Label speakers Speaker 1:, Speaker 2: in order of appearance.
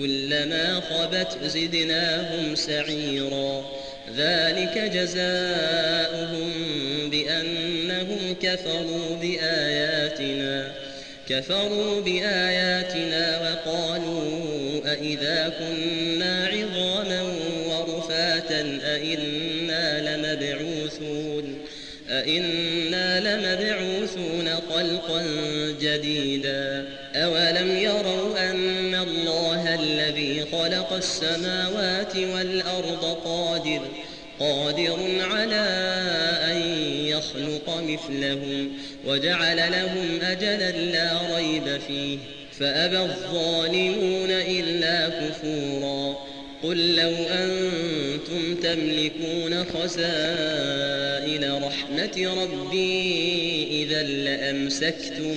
Speaker 1: كلما خبت زدناهم سعيرا. ذلك جزاؤهم بأنهم كفروا بآياتنا. كفروا بآياتنا وقالوا أئذا كنا عظاما ورفاتا أئنا لمبعوثون. أئنا لمبعوثون خلقا جديدا. أولم يروا أن الله الذي خلق السماوات والأرض قادر قادر على أن يخلق مثلهم وجعل لهم أجلا لا ريب فيه فأبى الظالمون إلا كفورا. قل لو أنتم تملكون خزائن رحمة ربي إذا لأمسكتم